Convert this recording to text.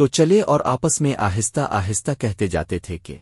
تو چلے اور آپس میں آہستہ آہستہ کہتے جاتے تھے کہ